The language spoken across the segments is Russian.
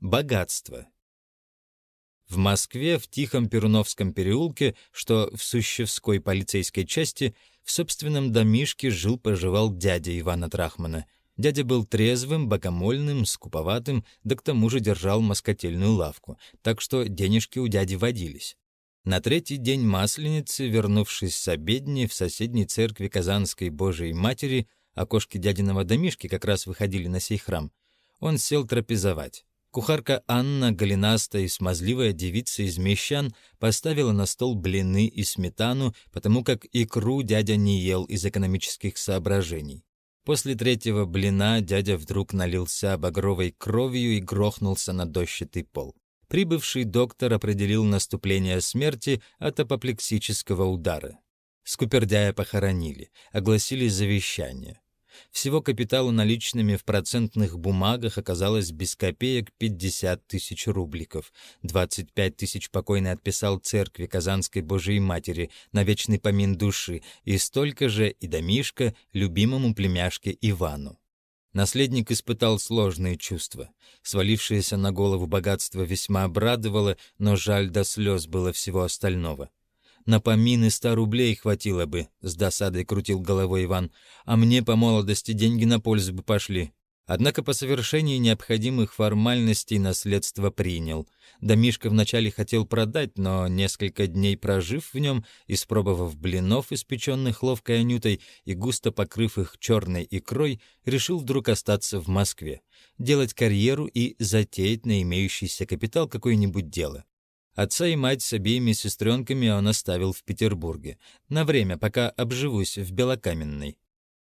Богатство. В Москве, в Тихом Перуновском переулке, что в Сущевской полицейской части, в собственном домишке жил-поживал дядя Ивана Трахмана. Дядя был трезвым, богомольным, скуповатым, да к тому же держал москотельную лавку, так что денежки у дяди водились. На третий день Масленицы, вернувшись с обедни в соседней церкви Казанской Божией Матери, окошки дядиного домишки как раз выходили на сей храм, он сел трапезовать. Кухарка Анна, голенастая и смазливая девица из Мещан, поставила на стол блины и сметану, потому как икру дядя не ел из экономических соображений. После третьего блина дядя вдруг налился багровой кровью и грохнулся на дощатый пол. Прибывший доктор определил наступление смерти от апоплексического удара. Скупердяя похоронили, огласили завещание. Всего капитала наличными в процентных бумагах оказалось без копеек 50 тысяч рубликов. 25 тысяч покойный отписал церкви Казанской Божией Матери на вечный помин души, и столько же и домишка любимому племяшке Ивану. Наследник испытал сложные чувства. Свалившееся на голову богатство весьма обрадовало, но жаль до слез было всего остального. На помины ста рублей хватило бы, — с досадой крутил головой Иван, — а мне по молодости деньги на пользу бы пошли. Однако по совершении необходимых формальностей наследство принял. Домишко вначале хотел продать, но несколько дней прожив в нем, испробовав блинов, испеченных ловкой анютой, и густо покрыв их черной икрой, решил вдруг остаться в Москве, делать карьеру и затеять на имеющийся капитал какое-нибудь дело. Отца и мать с обеими сестренками он оставил в Петербурге, на время, пока обживусь в Белокаменной.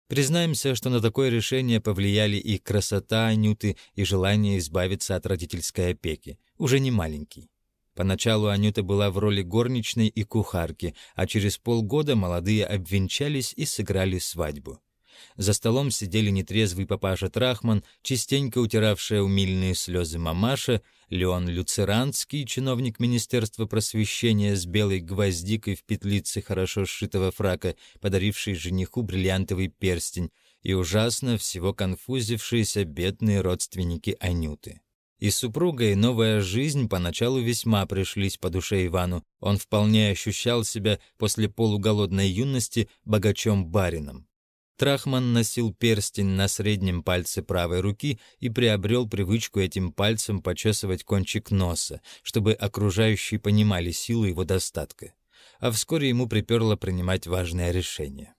Признаемся, что на такое решение повлияли и красота Анюты, и желание избавиться от родительской опеки, уже не маленький. Поначалу Анюта была в роли горничной и кухарки, а через полгода молодые обвенчались и сыграли свадьбу. За столом сидели нетрезвый папаша Трахман, частенько утиравшая умильные слезы мамаша, Леон Люцеранский, чиновник Министерства просвещения с белой гвоздикой в петлице хорошо сшитого фрака, подаривший жениху бриллиантовый перстень, и ужасно всего конфузившиеся бедные родственники Анюты. И супруга, и новая жизнь поначалу весьма пришлись по душе Ивану. Он вполне ощущал себя после полуголодной юности богачом-барином. Трахман носил перстень на среднем пальце правой руки и приобрел привычку этим пальцем почесывать кончик носа, чтобы окружающие понимали силу его достатка. А вскоре ему приперло принимать важное решение.